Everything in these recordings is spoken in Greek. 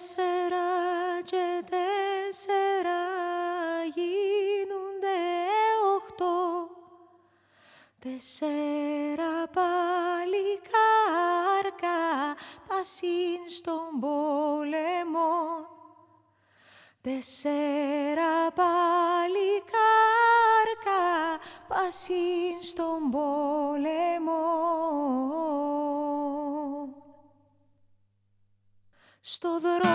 τέσσερα και τέσσερα γίνονται οχτώ. Τέσσερα παλικάρκα πασίν στον πόλεμο. Τέσσερα παλικάρκα πασίν στον πόλεμο. Στο δρόμο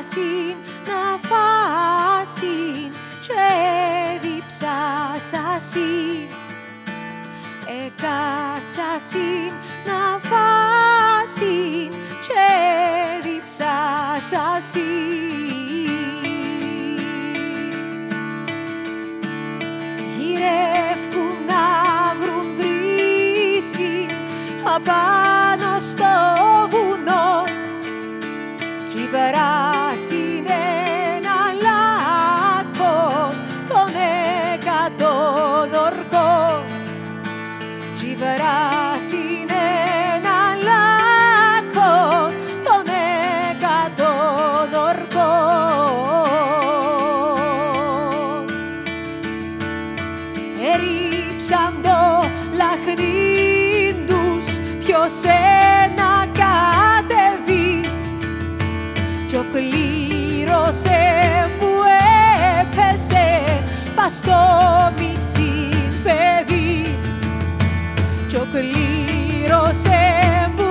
Εκάτσασιν να φάσιν και διψάσασιν. Εκάτσασιν να φάσιν και διψάσασιν. απάνω στο βουνό κι είναι κι είναι ένα λάκκο των εκατόν ορκών Ερίψαν το λαχνί ποιος κι ο που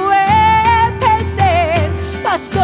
έπεσε πας στο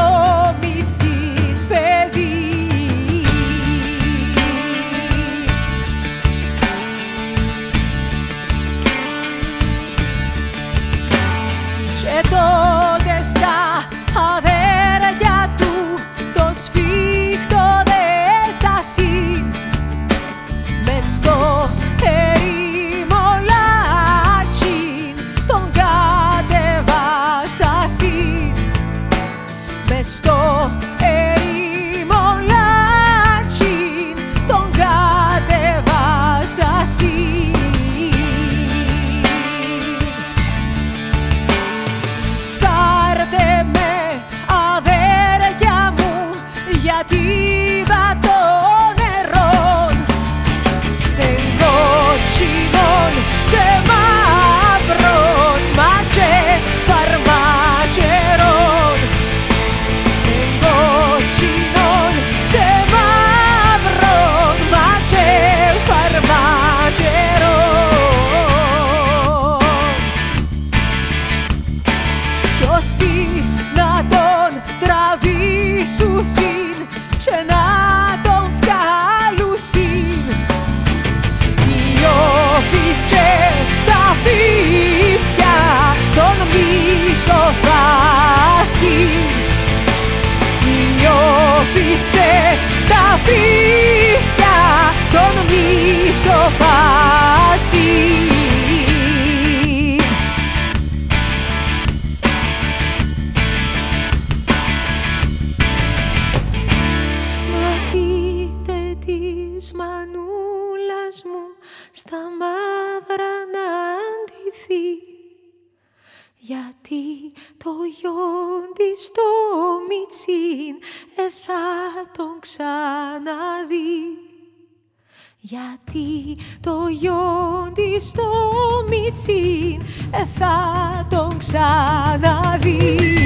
σουσίν και να το γιον της το μιτσίν ε, θα τον ξαναδεί. Γιατί το γιον της το μιτσίν ε, θα τον ξαναδεί